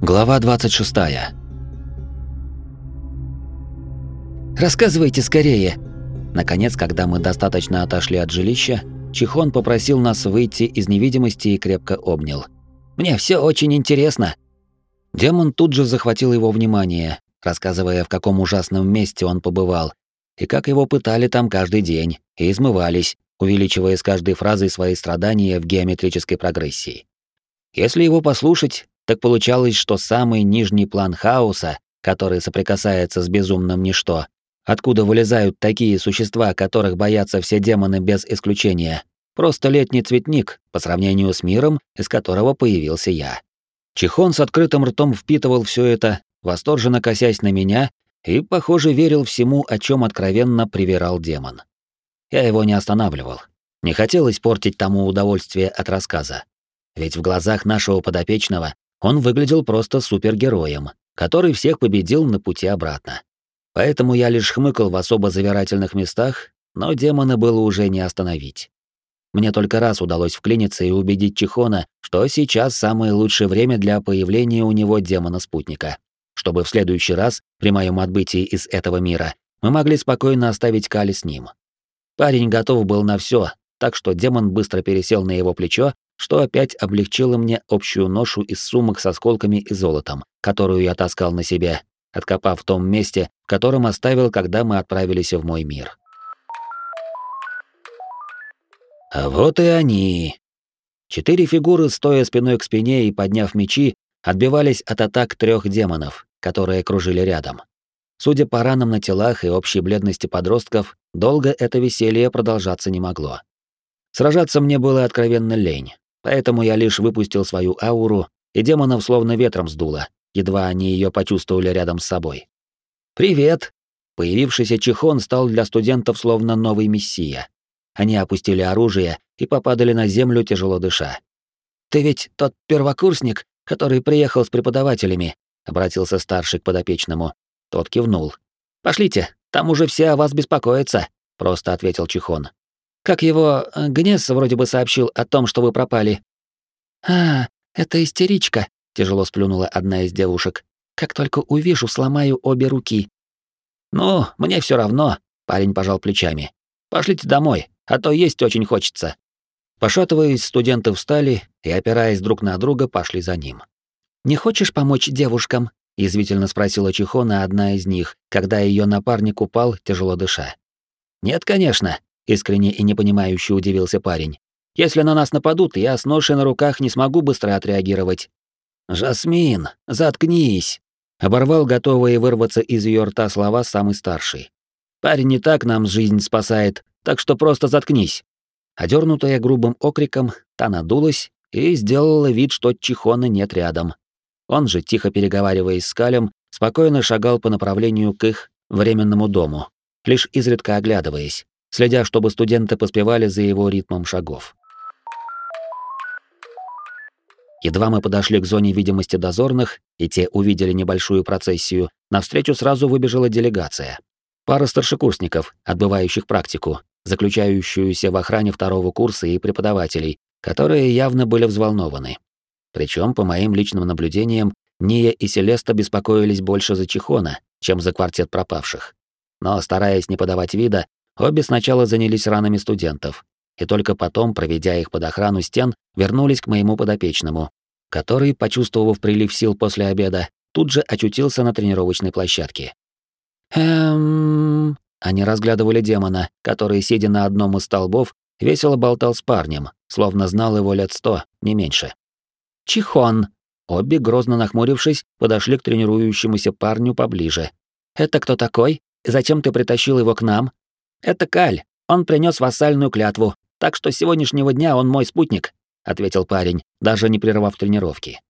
Глава 26. Рассказывайте скорее. Наконец, когда мы достаточно отошли от жилища, Чихон попросил нас выйти из невидимости и крепко обнял. Мне все очень интересно. Демон тут же захватил его внимание, рассказывая, в каком ужасном месте он побывал, и как его пытали там каждый день, и измывались, увеличивая с каждой фразой свои страдания в геометрической прогрессии. Если его послушать, так получалось, что самый нижний план хаоса, который соприкасается с безумным ничто, откуда вылезают такие существа, которых боятся все демоны без исключения, просто летний цветник по сравнению с миром, из которого появился я. Чихон с открытым ртом впитывал все это, восторженно косясь на меня, и, похоже, верил всему, о чем откровенно привирал демон. Я его не останавливал. Не хотел испортить тому удовольствие от рассказа. Ведь в глазах нашего подопечного он выглядел просто супергероем, который всех победил на пути обратно. Поэтому я лишь хмыкал в особо завирательных местах, но демона было уже не остановить. Мне только раз удалось вклиниться и убедить Чихона, что сейчас самое лучшее время для появления у него демона-спутника, чтобы в следующий раз, при моем отбытии из этого мира, мы могли спокойно оставить Кали с ним. Парень готов был на все, так что демон быстро пересел на его плечо что опять облегчило мне общую ношу из сумок с осколками и золотом, которую я таскал на себе, откопав в том месте, в котором оставил, когда мы отправились в мой мир. А вот и они. Четыре фигуры, стоя спиной к спине и подняв мечи, отбивались от атак трех демонов, которые кружили рядом. Судя по ранам на телах и общей бледности подростков, долго это веселье продолжаться не могло. Сражаться мне было откровенно лень, Поэтому я лишь выпустил свою ауру, и демонов словно ветром сдуло, едва они ее почувствовали рядом с собой. «Привет!» Появившийся Чихон стал для студентов словно новый мессия. Они опустили оружие и попадали на землю, тяжело дыша. «Ты ведь тот первокурсник, который приехал с преподавателями», — обратился старший к подопечному. Тот кивнул. «Пошлите, там уже все о вас беспокоятся», — просто ответил Чихон. Как его э, Гнес вроде бы сообщил о том, что вы пропали. А, это истеричка, тяжело сплюнула одна из девушек. Как только увижу, сломаю обе руки. Ну, мне все равно, парень пожал плечами. Пошлите домой, а то есть очень хочется. Пошатываясь, студенты встали и, опираясь друг на друга, пошли за ним. «Не хочешь помочь девушкам?» — язвительно спросила Чихона одна из них, когда ее напарник упал, тяжело дыша. «Нет, конечно искренне и непонимающе удивился парень. Если на нас нападут, я с ношей на руках не смогу быстро отреагировать. Жасмин, заткнись, оборвал готовые вырваться из ее рта слова самый старший. Парень не так нам жизнь спасает, так что просто заткнись. Одернутая грубым окриком, та надулась и сделала вид, что Чихона нет рядом. Он же, тихо переговариваясь с Калем, спокойно шагал по направлению к их временному дому, лишь изредка оглядываясь следя, чтобы студенты поспевали за его ритмом шагов. Едва мы подошли к зоне видимости дозорных, и те увидели небольшую процессию, навстречу сразу выбежала делегация. Пара старшекурсников, отбывающих практику, заключающуюся в охране второго курса и преподавателей, которые явно были взволнованы. Причем, по моим личным наблюдениям, Ния и Селеста беспокоились больше за Чихона, чем за квартет пропавших. Но, стараясь не подавать вида, Обе сначала занялись ранами студентов, и только потом, проведя их под охрану стен, вернулись к моему подопечному, который, почувствовав прилив сил после обеда, тут же очутился на тренировочной площадке. «Эм...» Они разглядывали демона, который, сидя на одном из столбов, весело болтал с парнем, словно знал его лет сто, не меньше. «Чихон!» Обе, грозно нахмурившись, подошли к тренирующемуся парню поближе. «Это кто такой? Зачем ты притащил его к нам? «Это Каль. Он принес вассальную клятву, так что с сегодняшнего дня он мой спутник», — ответил парень, даже не прервав тренировки.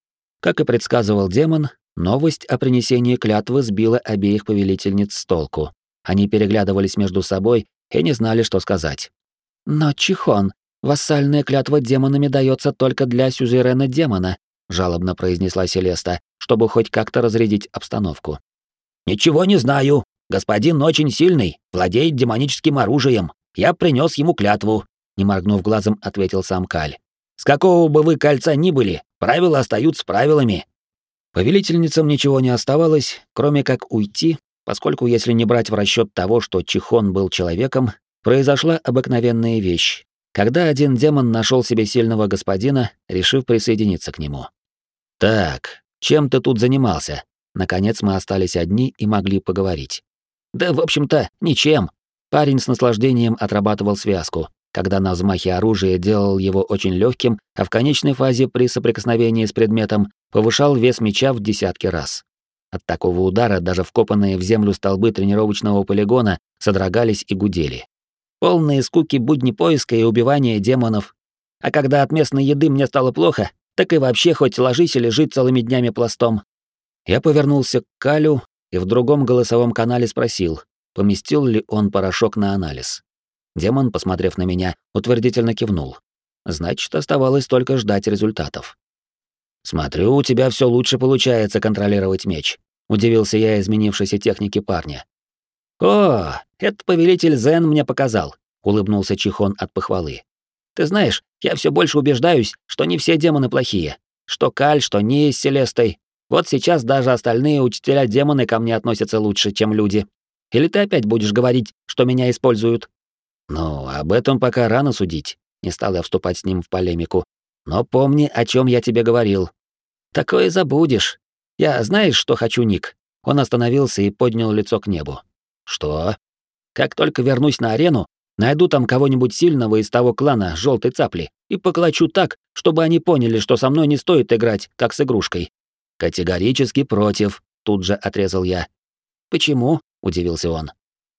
Как и предсказывал демон, новость о принесении клятвы сбила обеих повелительниц с толку. Они переглядывались между собой и не знали, что сказать. «Но, Чихон, вассальная клятва демонами дается только для сюзерена демона», — жалобно произнесла Селеста, чтобы хоть как-то разрядить обстановку. «Ничего не знаю», Господин очень сильный, владеет демоническим оружием. Я принес ему клятву», — не моргнув глазом, ответил сам Каль. «С какого бы вы кольца ни были, правила остаются правилами». Повелительницам ничего не оставалось, кроме как уйти, поскольку если не брать в расчет того, что Чихон был человеком, произошла обыкновенная вещь, когда один демон нашел себе сильного господина, решив присоединиться к нему. «Так, чем ты тут занимался?» Наконец мы остались одни и могли поговорить. «Да, в общем-то, ничем». Парень с наслаждением отрабатывал связку, когда на взмахе оружия делал его очень легким, а в конечной фазе при соприкосновении с предметом повышал вес меча в десятки раз. От такого удара даже вкопанные в землю столбы тренировочного полигона содрогались и гудели. Полные скуки будни поиска и убивания демонов. А когда от местной еды мне стало плохо, так и вообще хоть ложись и лежи целыми днями пластом. Я повернулся к Калю и в другом голосовом канале спросил, поместил ли он порошок на анализ. Демон, посмотрев на меня, утвердительно кивнул. Значит, оставалось только ждать результатов. «Смотрю, у тебя все лучше получается контролировать меч», — удивился я изменившейся технике парня. «О, этот повелитель Зен мне показал», — улыбнулся Чихон от похвалы. «Ты знаешь, я все больше убеждаюсь, что не все демоны плохие. Что Каль, что Ния с Селестой. Вот сейчас даже остальные учителя-демоны ко мне относятся лучше, чем люди. Или ты опять будешь говорить, что меня используют?» «Ну, об этом пока рано судить», — не стал я вступать с ним в полемику. «Но помни, о чем я тебе говорил». «Такое забудешь. Я знаешь, что хочу, Ник?» Он остановился и поднял лицо к небу. Что? Как только вернусь на арену, найду там кого-нибудь сильного из того клана желтой цапли и поколочу так, чтобы они поняли, что со мной не стоит играть, как с игрушкой. Категорически против, тут же отрезал я. Почему? удивился он.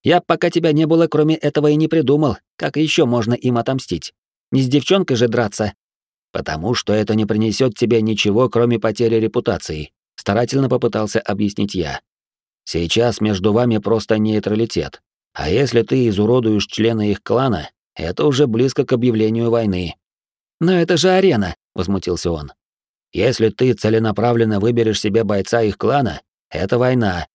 Я пока тебя не было, кроме этого и не придумал, как еще можно им отомстить. Не с девчонкой же драться. Потому что это не принесет тебе ничего, кроме потери репутации, старательно попытался объяснить я. Сейчас между вами просто нейтралитет. А если ты изуродуешь члена их клана, это уже близко к объявлению войны. Но это же арена, возмутился он. Если ты целенаправленно выберешь себе бойца их клана, это война.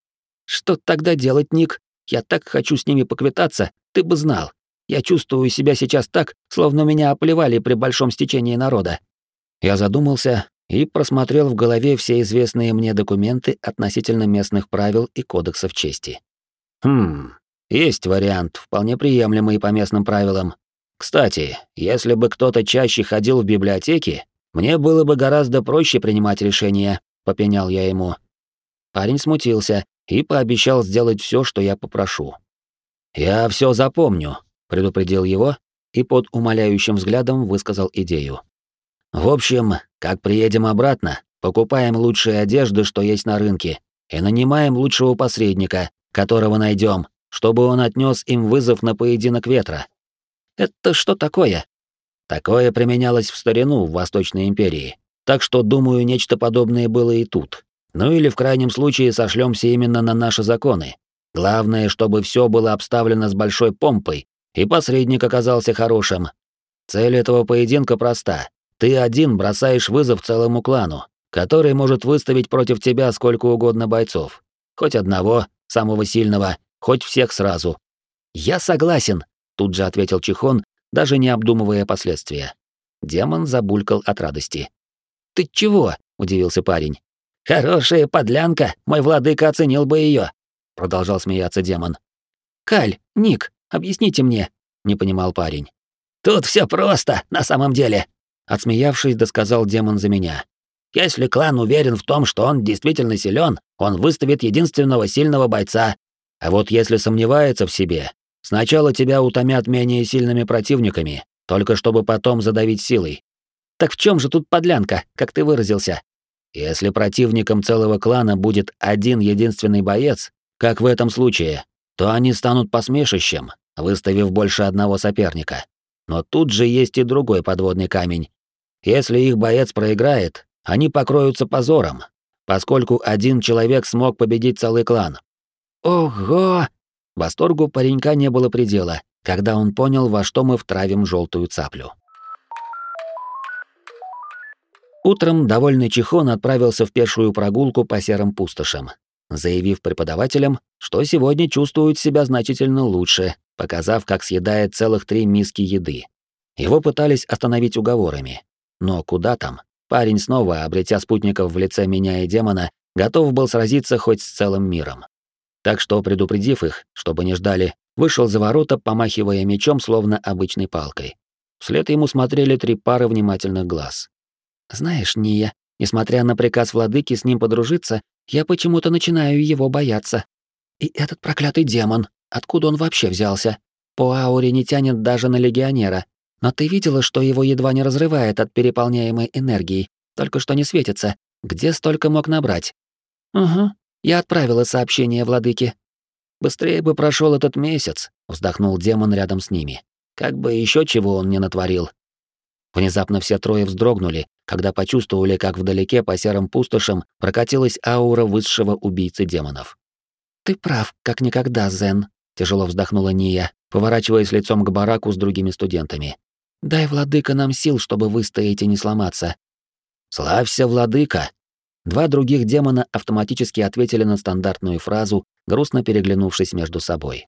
Что тогда делать, Ник? Я так хочу с ними поквитаться, ты бы знал. Я чувствую себя сейчас так, словно меня оплевали при большом стечении народа. Я задумался, и просмотрел в голове все известные мне документы относительно местных правил и кодексов чести. Хм, есть вариант, вполне приемлемый по местным правилам. Кстати, если бы кто-то чаще ходил в библиотеки, мне было бы гораздо проще принимать решения, попенял я ему. Парень смутился и пообещал сделать все, что я попрошу. Я все запомню, предупредил его и под умоляющим взглядом высказал идею. В общем, как приедем обратно, покупаем лучшие одежды, что есть на рынке, и нанимаем лучшего посредника, которого найдем, чтобы он отнес им вызов на поединок ветра. Это что такое? Такое применялось в старину в Восточной империи, так что, думаю, нечто подобное было и тут. Ну или в крайнем случае сошлемся именно на наши законы. Главное, чтобы все было обставлено с большой помпой, и посредник оказался хорошим. Цель этого поединка проста ты один бросаешь вызов целому клану, который может выставить против тебя сколько угодно бойцов. Хоть одного, самого сильного, хоть всех сразу. Я согласен, тут же ответил Чихон, даже не обдумывая последствия. Демон забулькал от радости. Ты чего? удивился парень. Хорошая подлянка, мой владыка оценил бы ее, продолжал смеяться демон. Каль, Ник, объясните мне, не понимал парень. Тут все просто, на самом деле, Отсмеявшись, досказал демон за меня. Если клан уверен в том, что он действительно силен, он выставит единственного сильного бойца. А вот если сомневается в себе, сначала тебя утомят менее сильными противниками, только чтобы потом задавить силой. Так в чем же тут подлянка, как ты выразился? Если противником целого клана будет один единственный боец, как в этом случае, то они станут посмешищем, выставив больше одного соперника. Но тут же есть и другой подводный камень. Если их боец проиграет, они покроются позором, поскольку один человек смог победить целый клан. Ого! Восторгу паренька не было предела, когда он понял, во что мы втравим желтую цаплю. Утром довольный Чихон отправился в пешую прогулку по серым пустошам, заявив преподавателям, что сегодня чувствует себя значительно лучше, показав, как съедает целых три миски еды. Его пытались остановить уговорами, но куда там? парень снова, обретя спутников в лице меня и демона, готов был сразиться хоть с целым миром. Так что, предупредив их, чтобы не ждали, вышел за ворота, помахивая мечом, словно обычной палкой. Вслед ему смотрели три пары внимательных глаз. «Знаешь, Ния, несмотря на приказ владыки с ним подружиться, я почему-то начинаю его бояться. И этот проклятый демон, откуда он вообще взялся? По ауре не тянет даже на легионера. Но ты видела, что его едва не разрывает от переполняемой энергии, только что не светится. Где столько мог набрать? Угу, я отправила сообщение владыке. Быстрее бы прошел этот месяц, вздохнул демон рядом с ними. Как бы еще чего он не натворил. Внезапно все трое вздрогнули, когда почувствовали, как вдалеке по серым пустошам прокатилась аура высшего убийцы демонов. «Ты прав, как никогда, Зен», — тяжело вздохнула Ния, поворачиваясь лицом к бараку с другими студентами. «Дай, владыка, нам сил, чтобы выстоять и не сломаться». «Славься, владыка!» Два других демона автоматически ответили на стандартную фразу, грустно переглянувшись между собой.